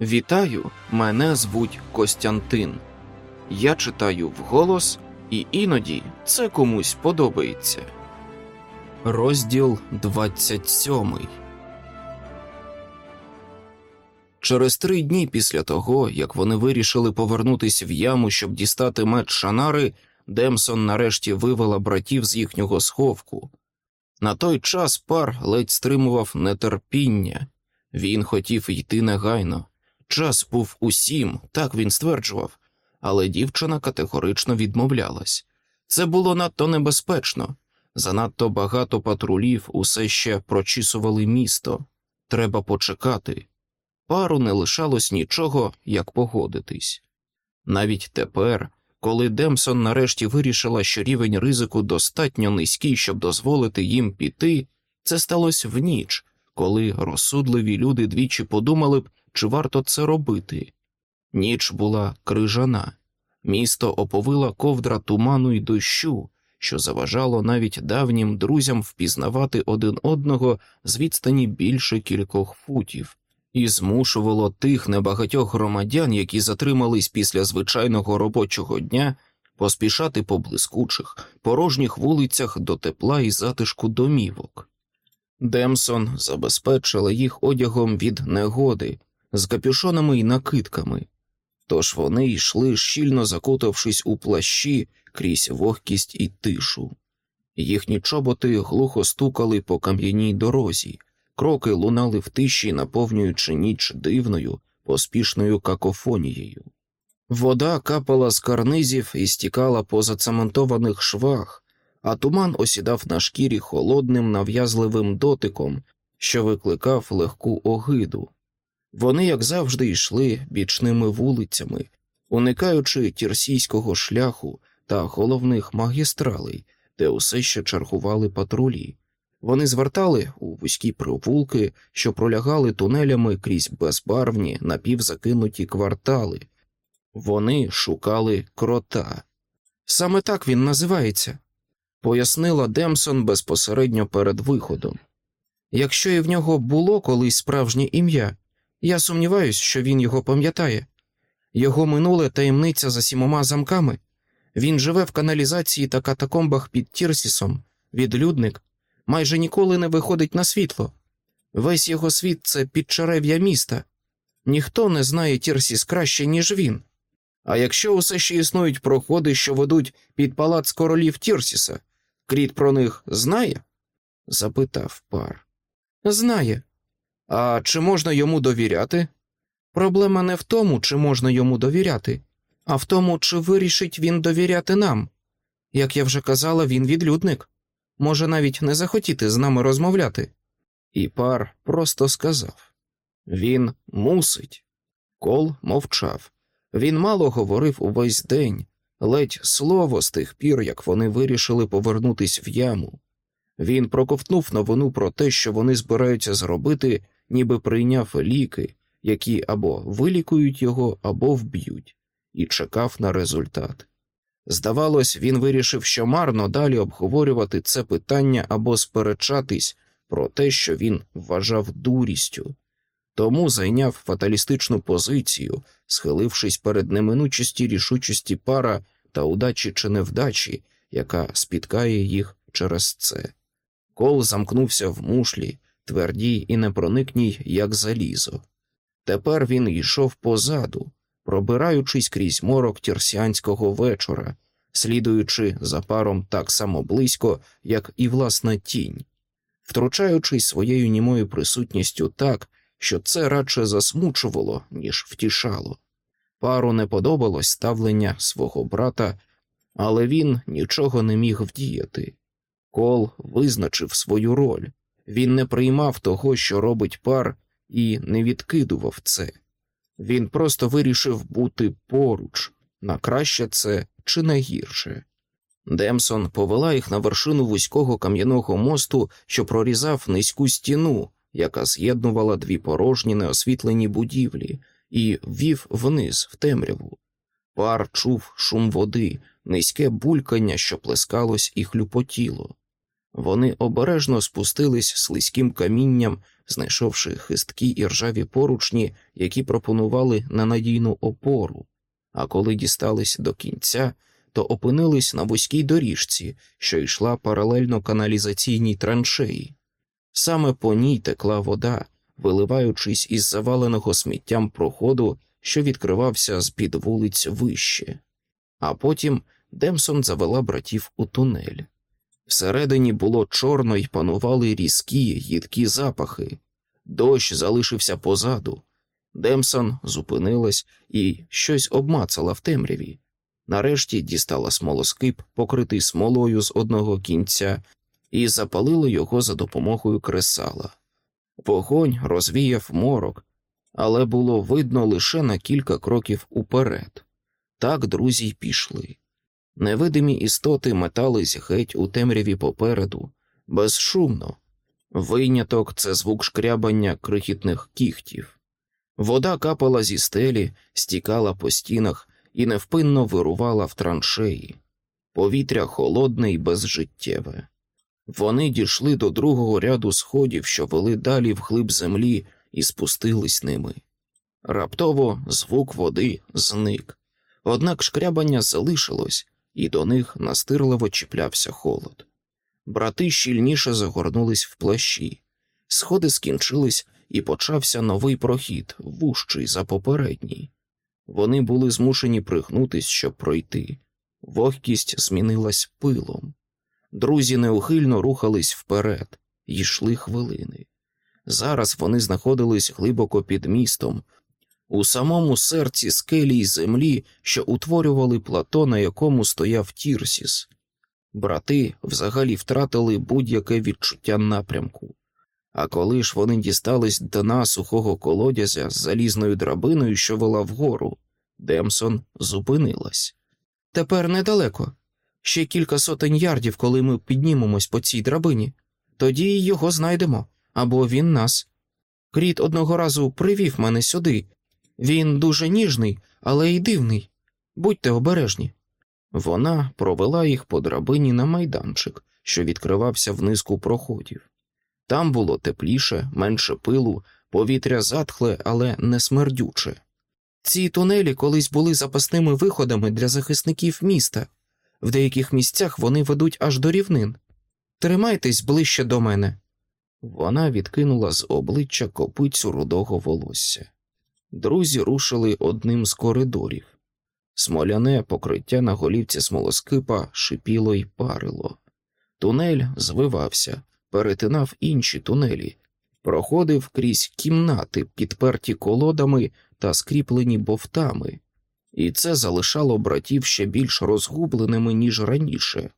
Вітаю, мене звуть Костянтин. Я читаю вголос, і іноді це комусь подобається. Розділ 27 Через три дні після того, як вони вирішили повернутися в яму, щоб дістати меч Шанари, Демсон нарешті вивела братів з їхнього сховку. На той час пар ледь стримував нетерпіння. Він хотів йти негайно. Час був усім, так він стверджував, але дівчина категорично відмовлялась. Це було надто небезпечно, занадто багато патрулів усе ще прочісували місто. Треба почекати. Пару не лишалось нічого, як погодитись. Навіть тепер, коли Демсон нарешті вирішила, що рівень ризику достатньо низький, щоб дозволити їм піти, це сталося в ніч, коли розсудливі люди двічі подумали б, чи варто це робити. Ніч була крижана, місто оповила ковдра туману й дощу, що заважало навіть давнім друзям впізнавати один одного з відстані більше кількох футів, і змушувало тих небагатьох громадян, які затримались після звичайного робочого дня, поспішати по блискучих, порожніх вулицях до тепла і затишку домівок. Демсон забезпечила їх одягом від негоди, з капюшонами й накидками, тож вони йшли, щільно закутавшись у плащі крізь вогкість і тишу. Їхні чоботи глухо стукали по кам'яній дорозі, кроки лунали в тиші, наповнюючи ніч дивною, поспішною какофонією. Вода капала з карнизів і стікала по зацементованих швах, а туман осідав на шкірі холодним нав'язливим дотиком, що викликав легку огиду. Вони, як завжди, йшли бічними вулицями, уникаючи тірсійського шляху та головних магістралей, де усе ще чергували патрулі. Вони звертали у вузькі провулки, що пролягали тунелями крізь безбарвні напівзакинуті квартали. Вони шукали крота. Саме так він називається, пояснила Демсон безпосередньо перед виходом. Якщо і в нього було колись справжнє ім'я, я сумніваюсь, що він його пам'ятає. Його минуле таємниця за сімома замками. Він живе в каналізації та катакомбах під Тірсісом, відлюдник, майже ніколи не виходить на світло. Весь його світ це підчерев'я міста. Ніхто не знає Тірсіс краще, ніж він. А якщо усе ще існують проходи, що ведуть під палац королів Тірсіса, Кріт про них знає? запитав пар. Знає. А чи можна йому довіряти? Проблема не в тому, чи можна йому довіряти, а в тому, чи вирішить він довіряти нам. Як я вже казала, він відлюдник, може навіть не захотіти з нами розмовляти. І пар просто сказав він мусить. Кол мовчав. Він мало говорив увесь день, ледь слово з тих пір, як вони вирішили повернутись в яму. Він проковтнув новину про те, що вони збираються зробити, ніби прийняв ліки, які або вилікують його, або вб'ють, і чекав на результат. Здавалось, він вирішив, що марно далі обговорювати це питання або сперечатись про те, що він вважав дурістю, тому зайняв фаталістичну позицію, схилившись перед неминучості рішучості пара та удачі чи невдачі, яка спіткає їх через це. Кол замкнувся в мушлі, твердій і непроникній, як залізо. Тепер він йшов позаду, пробираючись крізь морок тірсіанського вечора, слідуючи за паром так само близько, як і власна тінь, втручаючись своєю німою присутністю так, що це радше засмучувало, ніж втішало. Пару не подобалось ставлення свого брата, але він нічого не міг вдіяти. Кол визначив свою роль, він не приймав того, що робить пар, і не відкидував це. Він просто вирішив бути поруч, на краще це чи на гірше. Демсон повела їх на вершину вузького кам'яного мосту, що прорізав низьку стіну, яка з'єднувала дві порожні неосвітлені будівлі, і ввів вниз в темряву. Пар чув шум води, низьке булькання, що плескалось і хлюпотіло. Вони обережно спустились слизьким камінням знайшовши хисткі і ржаві поручні, які пропонували ненадійну опору, а коли дістались до кінця, то опинились на вузькій доріжці, що йшла паралельно каналізаційній траншеї. Саме по ній текла вода, виливаючись із заваленого сміттям проходу, що відкривався з під вулиць вище, а потім Демсон завела братів у тунель. Всередині було чорно й панували різкі, їдкі запахи. Дощ залишився позаду. Демсон зупинилась і щось обмацала в темряві. Нарешті дістала смолоскип, покритий смолою з одного кінця, і запалила його за допомогою кресала. Вогонь розвіяв морок, але було видно лише на кілька кроків уперед. Так друзі й пішли. Невидимі істоти метались геть у темряві попереду, безшумно. Виняток це звук шкрябання крихітних кіхтів. Вода капала зі стелі, стікала по стінах і невпинно вирувала в траншеї. Повітря холодне і безжиттєве. Вони дійшли до другого ряду сходів, що вели далі вглиб землі, і спустились ними. Раптово звук води зник, однак шкрябання залишилось, і до них настирливо чіплявся холод. Брати щільніше загорнулись в плащі, сходи скінчились, і почався новий прохід, вужчий за попередній. Вони були змушені пригнутись, щоб пройти. Вогкість змінилась пилом. Друзі неухильно рухались вперед, йшли хвилини. Зараз вони знаходились глибоко під містом, у самому серці скелі й землі, що утворювали плато, на якому стояв Тірсіс. Брати взагалі втратили будь-яке відчуття напрямку. А коли ж вони дістались дна сухого колодязя з залізною драбиною, що вела вгору, Демсон зупинилась. Тепер недалеко. Ще кілька сотень ярдів, коли ми піднімемось по цій драбині, тоді його знайдемо або він нас. Кріт одного разу привів мене сюди. Він дуже ніжний, але й дивний. Будьте обережні. Вона провела їх по драбині на майданчик, що відкривався в низку проходів. Там було тепліше, менше пилу, повітря затхле, але не смердюче. Ці тунелі колись були запасними виходами для захисників міста. В деяких місцях вони ведуть аж до рівнин. Тримайтесь ближче до мене. Вона відкинула з обличчя копицю рудого волосся. Друзі рушили одним з коридорів. Смоляне покриття на голівці смолоскипа шипіло й парило. Тунель звивався, перетинав інші тунелі, проходив крізь кімнати, підперті колодами та скріплені бовтами, і це залишало братів ще більш розгубленими, ніж раніше.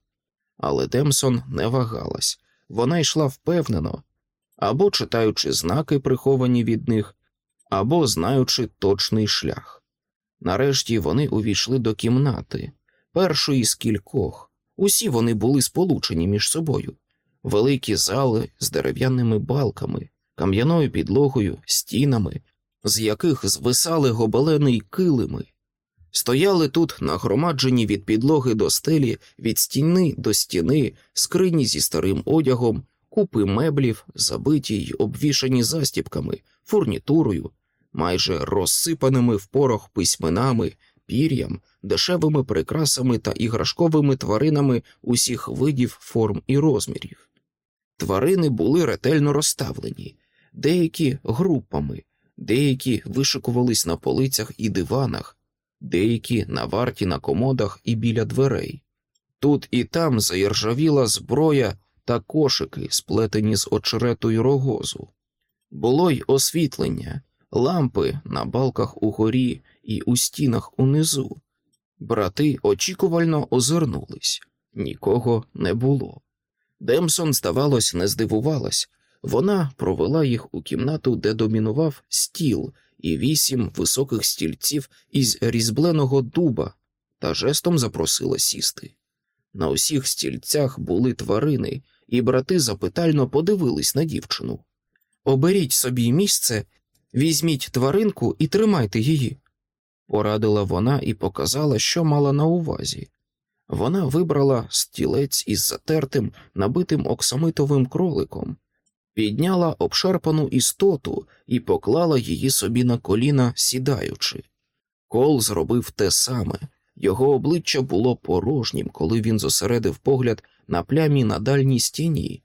Але Демсон не вагалась, вона йшла впевнено, або читаючи знаки, приховані від них, або знаючи точний шлях. Нарешті вони увійшли до кімнати, першої з кількох. Усі вони були сполучені між собою, великі зали з дерев'яними балками, кам'яною підлогою, стінами, з яких звисали гобелени й килими. Стояли тут нагромаджені від підлоги до стелі, від стіни до стіни, скрині зі старим одягом, купи меблів, забиті й обвішані застіпками, фурнітурою, майже розсипаними в порох письменами, пір'ям, дешевими прикрасами та іграшковими тваринами усіх видів, форм і розмірів. Тварини були ретельно розставлені, деякі групами, деякі вишикувались на полицях і диванах, деякі на варті на комодах і біля дверей. Тут і там заіржавіла зброя та кошики, сплетені з очерету й рогозу. Було й освітлення, лампи на балках угорі і у стінах унизу. Брати очікувально озирнулись, нікого не було. Демсон, здавалось, не здивувалась. Вона провела їх у кімнату, де домінував стіл і вісім високих стільців із різьбленого дуба, та жестом запросила сісти. На усіх стільцях були тварини, і брати запитально подивились на дівчину. Оберіть собі місце, візьміть тваринку і тримайте її, порадила вона і показала, що мала на увазі. Вона вибрала стілець із затертим, набитим оксамитовим кроликом, підняла обшарпану істоту і поклала її собі на коліна, сідаючи. Кол зробив те саме, його обличчя було порожнім, коли він зосередив погляд на плямі на дальній стіні,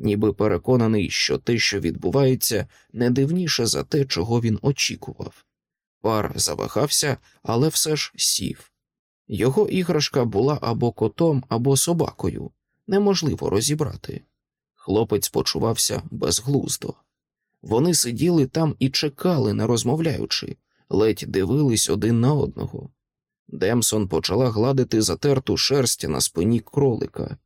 ніби переконаний, що те, що відбувається, не дивніше за те, чого він очікував. Пар завагався, але все ж сів. Його іграшка була або котом, або собакою, неможливо розібрати. Хлопець почувався безглуздо. Вони сиділи там і чекали, не розмовляючи, ледь дивились один на одного. Демсон почала гладити затерту шерсть на спині кролика.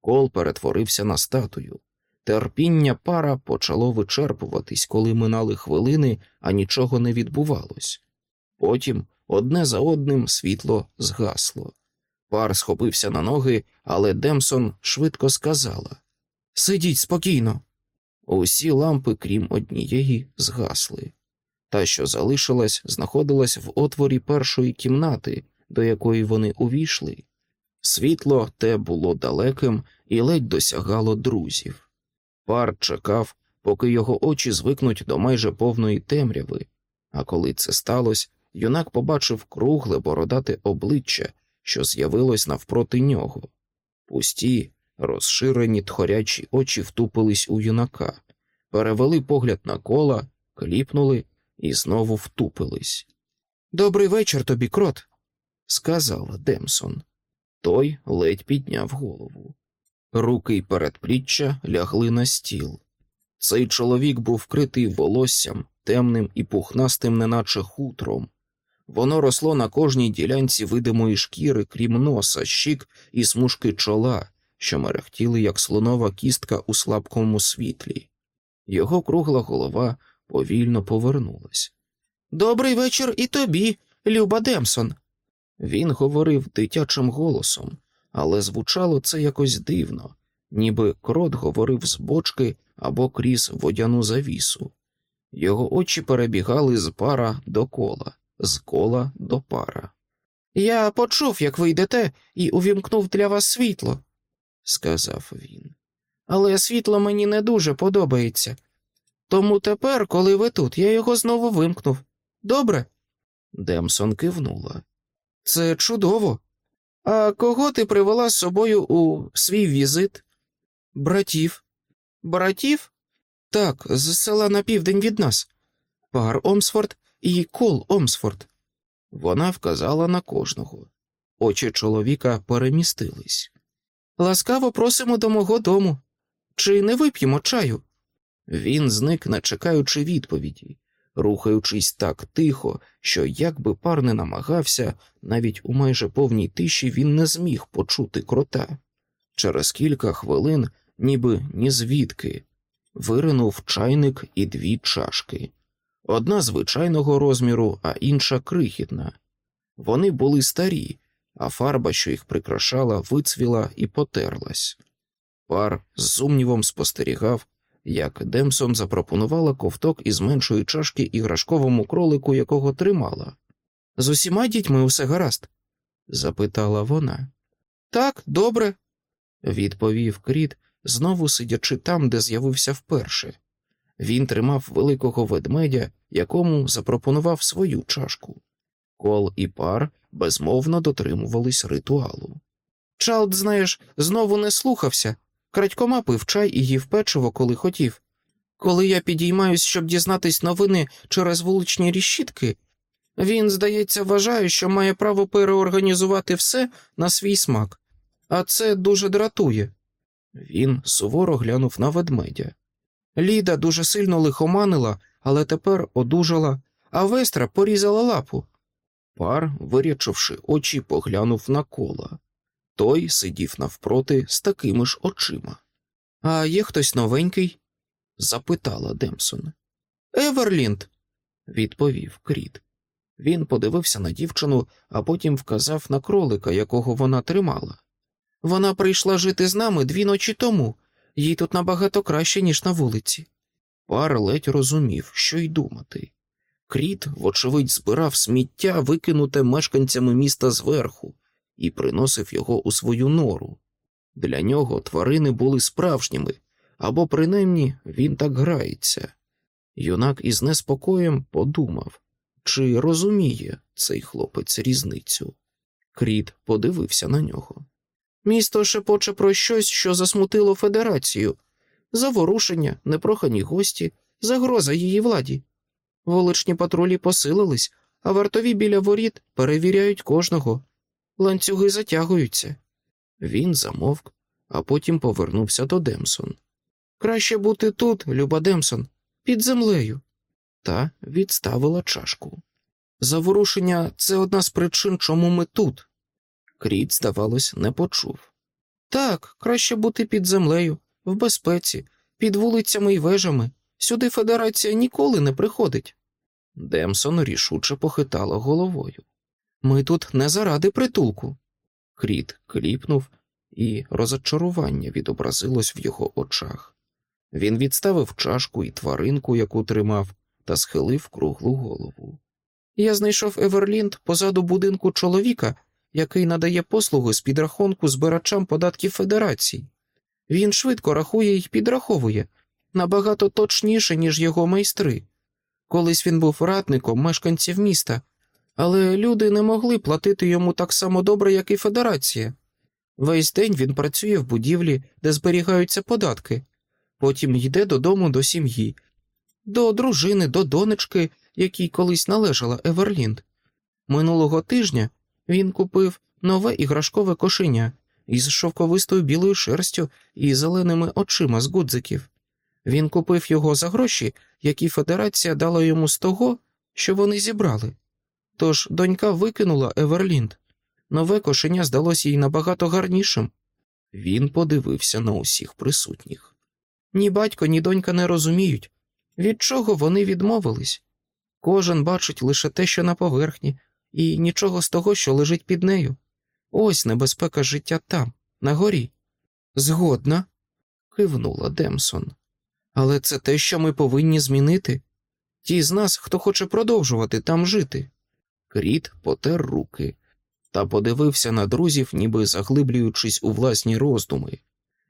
Кол перетворився на статую. Терпіння пара почало вичерпуватись, коли минали хвилини, а нічого не відбувалось. Потім одне за одним світло згасло. Пар схопився на ноги, але Демсон швидко сказала Сидіть спокійно. Усі лампи, крім однієї, згасли. Та, що залишилась, знаходилась в отворі першої кімнати, до якої вони увійшли. Світло те було далеким і ледь досягало друзів. Пар чекав, поки його очі звикнуть до майже повної темряви, а коли це сталося, юнак побачив кругле бородате обличчя, що з'явилось навпроти нього. Пусті, розширені тхорячі очі втупились у юнака, перевели погляд на кола, кліпнули і знову втупились. Добрий вечір тобі, крот, сказала Демсон. Той ледь підняв голову. Руки й передпліччя лягли на стіл. Цей чоловік був вкритий волоссям, темним і пухнастим, неначе хутром. Воно росло на кожній ділянці видимої шкіри, крім носа, щік і смужки чола, що мерехтіли, як слонова кістка у слабкому світлі. Його кругла голова повільно повернулась. Добрий вечір і тобі, Люба Демсон. Він говорив дитячим голосом, але звучало це якось дивно, ніби крот говорив з бочки або крізь водяну завісу. Його очі перебігали з пара до кола, з кола до пара. Я почув, як ви йдете, і увімкнув для вас світло, сказав він. Але світло мені не дуже подобається. Тому тепер, коли ви тут, я його знову вимкнув. Добре? Демсон кивнула. Це чудово. А кого ти привела з собою у свій візит? Братів. Братів? Так, з села на південь від нас. Пар Омсфорд і Кол Омсфорд. Вона вказала на кожного. Очі чоловіка перемістились. Ласкаво просимо до мого дому. Чи не вип'ємо чаю? Він зник, не чекаючи відповіді, рухаючись так тихо, що, як би пар не намагався, навіть у майже повній тиші він не зміг почути крота. Через кілька хвилин, ніби ні звідки, виринув чайник і дві чашки одна звичайного розміру, а інша крихітна. Вони були старі, а фарба, що їх прикрашала, вицвіла і потерлась. Пар з сумнівом спостерігав, як Демсон запропонувала ковток із меншої чашки іграшковому кролику, якого тримала. З усіма дітьми усе гаразд? запитала вона. Так, добре, відповів кріт, знову сидячи там, де з'явився вперше. Він тримав великого ведмедя, якому запропонував свою чашку. Кол і пар безмовно дотримувались ритуалу. Чалд, знаєш, знову не слухався, крадькома пив чай і їв печиво, коли хотів. Коли я підіймаюсь, щоб дізнатись новини через вуличні рішітки, він, здається, вважає, що має право переорганізувати все на свій смак, а це дуже дратує. Він суворо глянув на ведмедя. Ліда дуже сильно лихоманила, але тепер одужала, а вестра порізала лапу. Пар, вирячивши очі, поглянув на кола. Той сидів навпроти з такими ж очима. А є хтось новенький? запитала Демсон. Еверлінд, відповів Кріт. Він подивився на дівчину, а потім вказав на кролика, якого вона тримала. Вона прийшла жити з нами дві ночі тому, їй тут набагато краще, ніж на вулиці. Пар ледь розумів, що й думати. Кріт, вочевидь, збирав сміття, викинуте мешканцями міста зверху, і приносив його у свою нору. Для нього тварини були справжніми, або принаймні він так грається. Юнак із неспокоєм подумав, чи розуміє цей хлопець різницю. Кріт подивився на нього. Місто шепоче про щось, що засмутило федерацію, заворушення, непрохані гості, загроза її владі. Вуличні патрулі посилились, а вартові біля воріт перевіряють кожного. Ланцюги затягуються. Він замовк, а потім повернувся до Демсон. Краще бути тут, Люба Демсон, під землею. Та відставила чашку. Заворушення це одна з причин, чому ми тут. Кріт, здавалось, не почув. Так, краще бути під землею, в безпеці, під вулицями і вежами. Сюди федерація ніколи не приходить. Демсон рішуче похитала головою. Ми тут не заради притулку. Кріт кліпнув, і розочарування відобразилось в його очах. Він відставив чашку і тваринку, яку тримав, та схилив круглу голову. Я знайшов Еверлінд позаду будинку чоловіка, який надає послуги з підрахунку збирачам податків Федерації. Він швидко рахує і підраховує набагато точніше, ніж його майстри. Колись він був радником мешканців міста, але люди не могли платити йому так само добре, як і Федерація. Весь день він працює в будівлі, де зберігаються податки, потім йде додому до сім'ї, до дружини, до донечки, якій колись належала Еверлінд. Минулого тижня він купив нове іграшкове кошеня із шовковистою білою шерстю і зеленими очима з гудзиків. Він купив його за гроші, які Федерація дала йому з того, що вони зібрали. Тож донька викинула Еверлінд. Нове кошеня здалося їй набагато гарнішим. Він подивився на усіх присутніх. Ні батько, ні донька не розуміють, від чого вони відмовились. Кожен бачить лише те, що на поверхні, і нічого з того, що лежить під нею. Ось небезпека життя там, на горі. Згодна, кивнула Демсон. Але це те, що ми повинні змінити. Ті з нас, хто хоче продовжувати там жити. Кріт потер руки та подивився на друзів, ніби заглиблюючись у власні роздуми.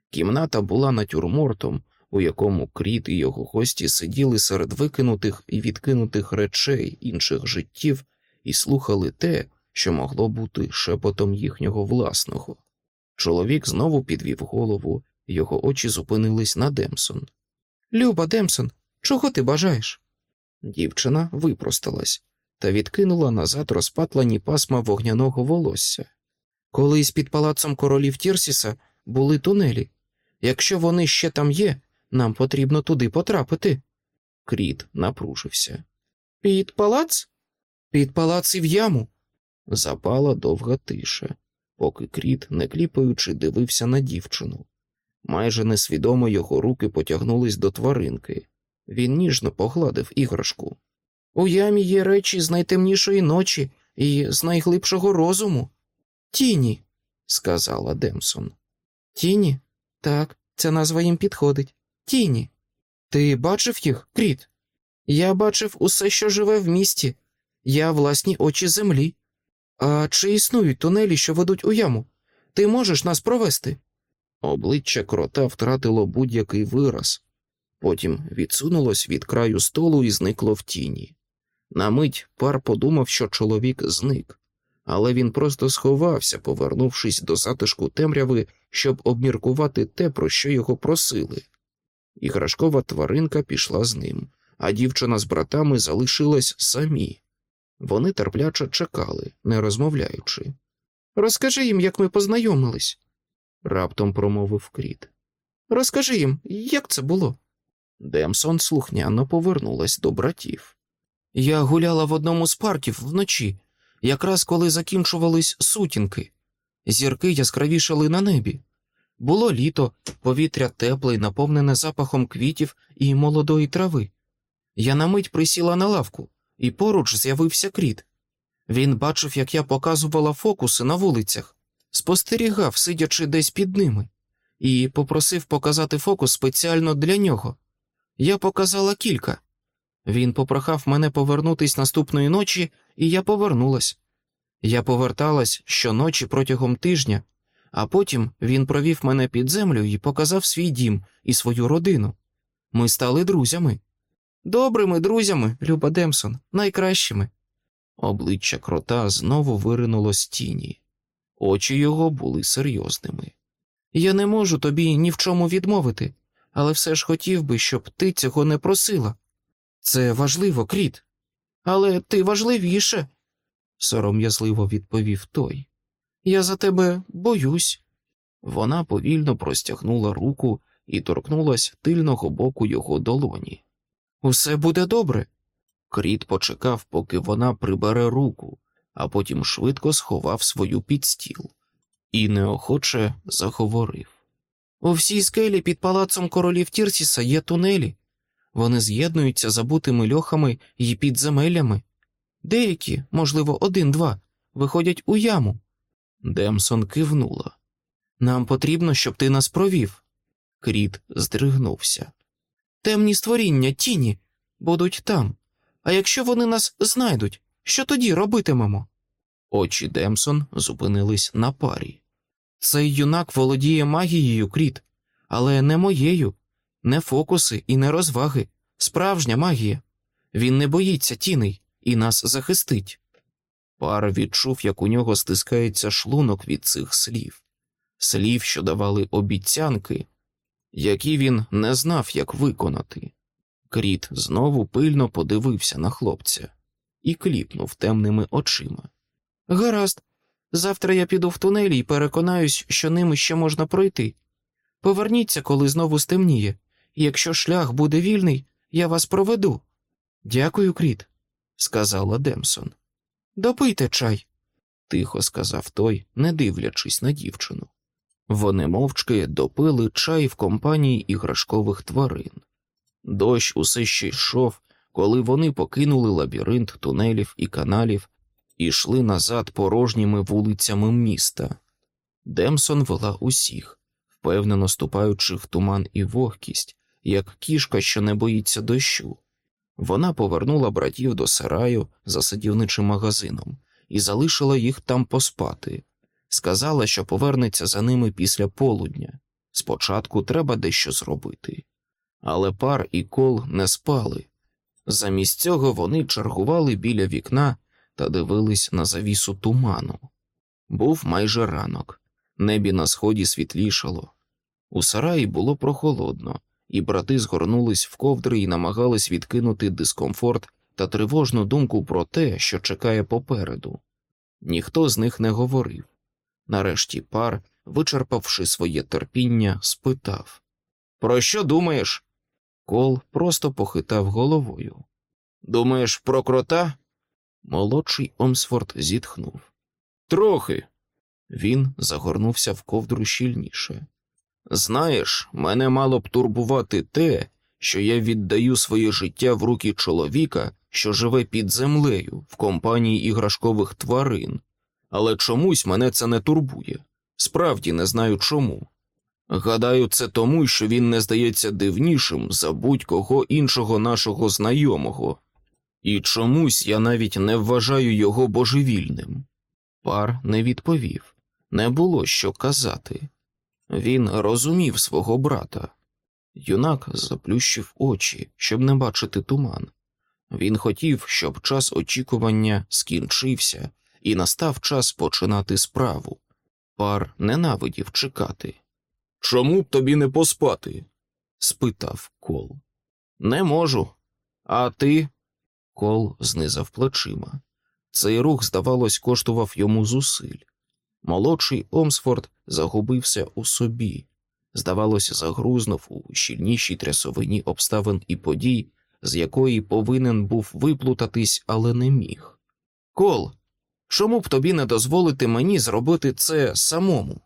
Кімната була натюрмортом, у якому Кріт і його гості сиділи серед викинутих і відкинутих речей інших життів і слухали те, що могло бути шепотом їхнього власного. Чоловік знову підвів голову, його очі зупинились на Демсон. Люба, Демсон, чого ти бажаєш? Дівчина випросталась та відкинула назад розпатлані пасма вогняного волосся. Колись під палацом королів Тірсіса були тунелі. Якщо вони ще там є, нам потрібно туди потрапити. Кріт напружився. Під палац? Під палац і в яму. Запала довга тиша, поки кріт, не кліпаючи, дивився на дівчину. Майже несвідомо його руки потягнулись до тваринки. Він ніжно погладив іграшку. У ямі є речі з найтемнішої ночі і з найглибшого розуму. Тіні, сказала Демсон. Тіні? Так, ця назва їм підходить. Тіні. Ти бачив їх, Кріт? Я бачив усе, що живе в місті. Я власні очі землі. А чи існують тунелі, що ведуть у яму? Ти можеш нас провести? Обличчя крота втратило будь-який вираз, потім відсунулось від краю столу і зникло в тіні. На мить пар подумав, що чоловік зник, але він просто сховався, повернувшись до затишку темряви, щоб обміркувати те, про що його просили. Іграшкова тваринка пішла з ним, а дівчина з братами залишилась самі. Вони терпляче чекали, не розмовляючи. Розкажи їм, як ми познайомились, раптом промовив Кріт. Розкажи їм, як це було. Демсон слухняно повернулась до братів. Я гуляла в одному з парків вночі, якраз коли закінчувались сутінки. Зірки яскравішали на небі. Було літо, повітря тепле й наповнене запахом квітів і молодої трави. Я на мить присіла на лавку, і поруч з'явився кріт. Він бачив, як я показувала фокуси на вулицях, спостерігав, сидячи десь під ними, і попросив показати фокус спеціально для нього. Я показала кілька. Він попрохав мене повернутись наступної ночі, і я повернулась. Я поверталась щоночі протягом тижня, А потім він провів мене під землю і показав свій дім і свою родину. Ми стали друзями. Добрими друзями, Люба Демсон, найкращими. Обличчя крота знову виринуло з тіні, очі його були серйозними. Я не можу тобі ні в чому відмовити, але все ж хотів би, щоб ти цього не просила. Це важливо, кріт. Але ти важливіше, сором'язливо відповів той. Я за тебе боюсь. Вона повільно простягнула руку і торкнулась тильного боку його долоні. Усе буде добре. Кріт почекав, поки вона прибере руку, а потім швидко сховав свою під стіл і неохоче заговорив. У всій скелі під палацом королів Тірсіса є тунелі. Вони з'єднуються забутими льохами і підземеллями. Деякі, можливо, один-два, виходять у яму. Демсон кивнула. Нам потрібно, щоб ти нас провів. Кріт здригнувся. Темні створіння, тіні, будуть там. А якщо вони нас знайдуть, що тоді робитимемо? Очі Демсон зупинились на парі. Цей юнак володіє магією, кріт, але не моєю, не фокуси і не розваги, справжня магія. Він не боїться тіней і нас захистить. Пар відчув, як у нього стискається шлунок від цих слів, слів, що давали обіцянки, які він не знав, як виконати. Кріт знову пильно подивився на хлопця і кліпнув темними очима. Гаразд, завтра я піду в тунелі і переконаюсь, що ними ще можна пройти. Поверніться, коли знову стемніє, якщо шлях буде вільний, я вас проведу. Дякую, Кріт, сказала Демсон. Допийте чай, тихо сказав той, не дивлячись на дівчину. Вони мовчки допили чай в компанії іграшкових тварин. Дощ усе ще йшов, коли вони покинули лабіринт тунелів і каналів і йшли назад порожніми вулицями міста. Демсон вела усіх, впевнено ступаючи в туман і вогкість, як кішка, що не боїться дощу. Вона повернула братів до сараю за садівничим магазином і залишила їх там поспати. Сказала, що повернеться за ними після полудня. Спочатку треба дещо зробити. Але пар і кол не спали. Замість цього вони чергували біля вікна та дивились на завісу туману. Був майже ранок, небі на сході світлішало. У сараї було прохолодно, і брати згорнулись в ковдри і намагались відкинути дискомфорт та тривожну думку про те, що чекає попереду. Ніхто з них не говорив. Нарешті пар, вичерпавши своє терпіння, спитав Про що думаєш? Кол просто похитав головою. Думаєш, про крота? Молодший Омсфорд зітхнув. Трохи. Він загорнувся в ковдру щільніше. Знаєш, мене мало б турбувати те, що я віддаю своє життя в руки чоловіка, що живе під землею в компанії іграшкових тварин, але чомусь мене це не турбує. Справді не знаю чому. Гадаю, це тому, що він не здається дивнішим за будь-кого іншого нашого знайомого, і чомусь я навіть не вважаю його божевільним. Пар не відповів, не було що казати. Він розумів свого брата. Юнак заплющив очі, щоб не бачити туман. Він хотів, щоб час очікування скінчився, і настав час починати справу. Пар ненавидів чекати. Чому б тобі не поспати? спитав Кол. Не можу. А ти? Кол знизав плечима. Цей рух, здавалось, коштував йому зусиль. Молодший Омсфорд загубився у собі, здавалося, загрузнув у щільнішій трясовині обставин і подій, з якої повинен був виплутатись, але не міг. Кол, чому б тобі не дозволити мені зробити це самому?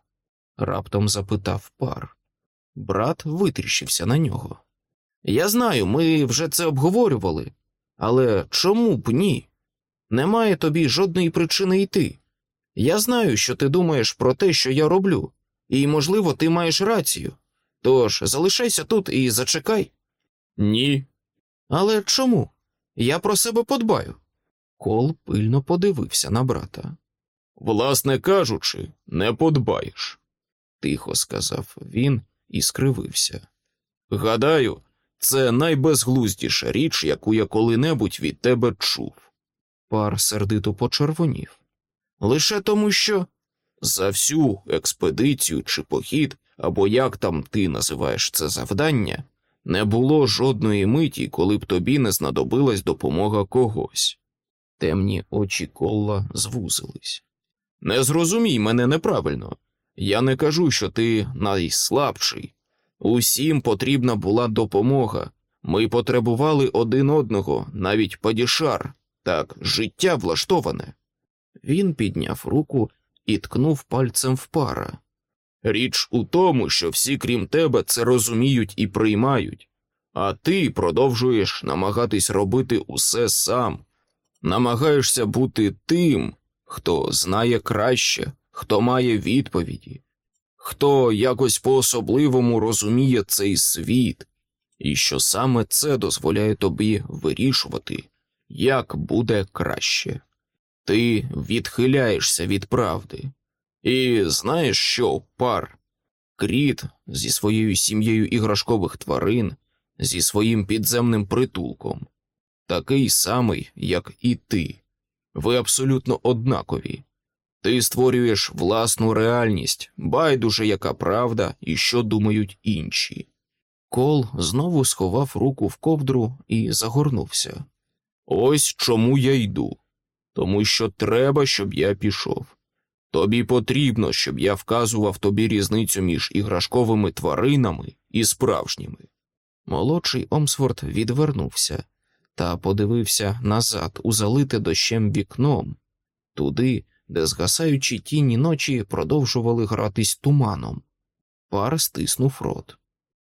раптом запитав пар. Брат витріщився на нього. Я знаю, ми вже це обговорювали, але чому б ні? Немає тобі жодної причини йти. Я знаю, що ти думаєш про те, що я роблю, і, можливо, ти маєш рацію. Тож залишайся тут і зачекай. Ні. Але чому? Я про себе подбаю. Кол пильно подивився на брата. Власне кажучи, не подбаєш. тихо сказав він і скривився. Гадаю, це найбезглуздіша річ, яку я коли-небудь від тебе чув. Пар сердито почервонів. Лише тому, що за всю експедицію чи похід, або як там ти називаєш це завдання, не було жодної миті, коли б тобі не знадобилась допомога когось. Темні очі Колла звузились. Не зрозумій мене неправильно. Я не кажу, що ти найслабший. Усім потрібна була допомога. Ми потребували один одного, навіть падішар, так життя влаштоване. Він підняв руку і ткнув пальцем в пара. Річ у тому, що всі, крім тебе, це розуміють і приймають, а ти продовжуєш намагатись робити усе сам, намагаєшся бути тим, хто знає краще, хто має відповіді, хто якось по-особливому розуміє цей світ, і що саме це дозволяє тобі вирішувати, як буде краще. Ти відхиляєшся від правди. І знаєш що, пар? Кріт зі своєю сім'єю іграшкових тварин, зі своїм підземним притулком, такий самий, як і ти. Ви абсолютно однакові. Ти створюєш власну реальність, байдуже яка правда і що думають інші. Кол знову сховав руку в ковдру і загорнувся. Ось чому я йду. Тому що треба, щоб я пішов. Тобі потрібно, щоб я вказував тобі різницю між іграшковими тваринами і справжніми. Молодший Омсфорд відвернувся та подивився назад у залите дощем вікном, туди, де згасаючі тіні ночі продовжували гратись туманом. Пар стиснув рот.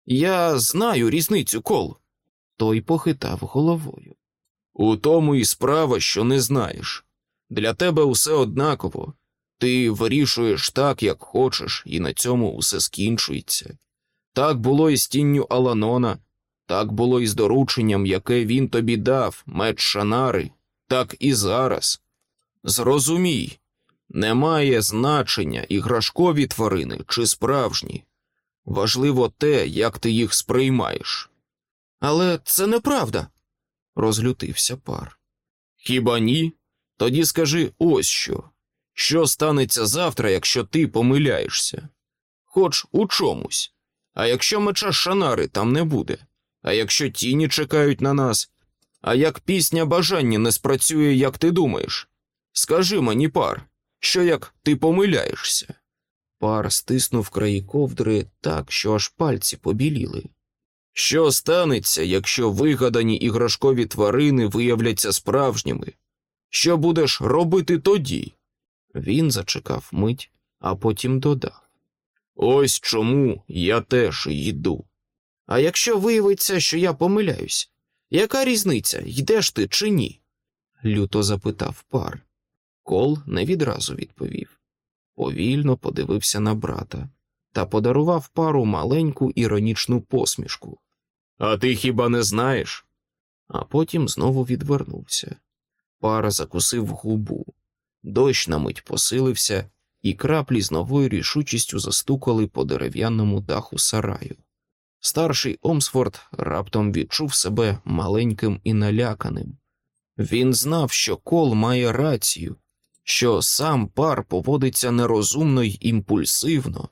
Я знаю різницю, кол. Той похитав головою. У тому і справа, що не знаєш. Для тебе усе однаково. Ти вирішуєш так, як хочеш, і на цьому усе скінчується. Так було і з тінню Аланона, так було і з дорученням, яке він тобі дав, меч Шанари, так і зараз. Зрозумій, немає значення іграшкові тварини чи справжні. Важливо те, як ти їх сприймаєш. Але це неправда, розлютився пар. Хіба ні? Тоді скажи ось що. Що станеться завтра, якщо ти помиляєшся? Хоч у чомусь. А якщо меча Шанари там не буде, а якщо тіні чекають на нас, а як пісня бажання не спрацює, як ти думаєш? Скажи мені, пар, що як ти помиляєшся? Пар стиснув краї ковдри так, що аж пальці побіліли. Що станеться, якщо вигадані іграшкові тварини виявляться справжніми? Що будеш робити тоді? Він зачекав мить, а потім додав Ось чому я теж йду. А якщо виявиться, що я помиляюсь, яка різниця, йдеш ти чи ні? люто запитав пар. Кол не відразу відповів. Повільно подивився на брата та подарував пару маленьку іронічну посмішку. А ти хіба не знаєш? А потім знову відвернувся. Пара закусив губу. Дощ на мить посилився, і краплі з новою рішучістю застукали по дерев'яному даху сараю. Старший Омсфорд раптом відчув себе маленьким і наляканим. Він знав, що кол має рацію, що сам пар поводиться нерозумно й імпульсивно,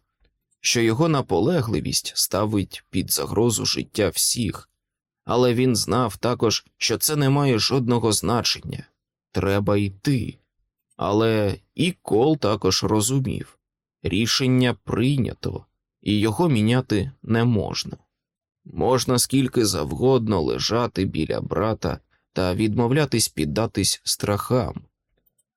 що його наполегливість ставить під загрозу життя всіх, але він знав також, що це не має жодного значення. Треба йти. Але і Кол також розумів. Рішення прийнято, і його міняти не можна. Можна скільки завгодно лежати біля брата та відмовлятись піддатись страхам,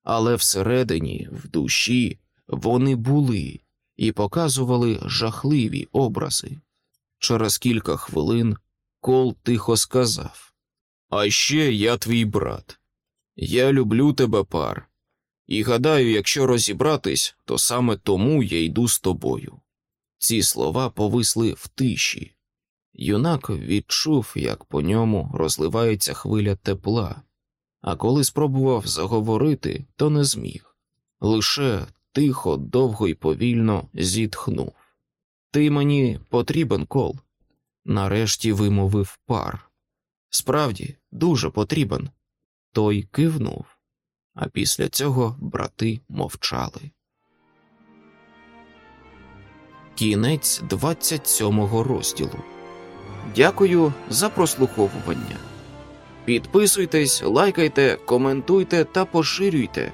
але всередині, в душі, вони були і показували жахливі образи. Через кілька хвилин Кол тихо сказав: А ще я твій брат. Я люблю тебе, пар, і гадаю, якщо розібратись, то саме тому я йду з тобою. Ці слова повисли в тиші. Юнак відчув, як по ньому розливається хвиля тепла, а коли спробував заговорити, то не зміг. Лише тихо, довго і повільно зітхнув. Ти мені потрібен кол. Нарешті вимовив пар. Справді, дуже потрібен. Той кивнув, а після цього брати мовчали. Кінець 27-го розділу. Дякую за прослуховування. Підписуйтесь, лайкайте, коментуйте та поширюйте.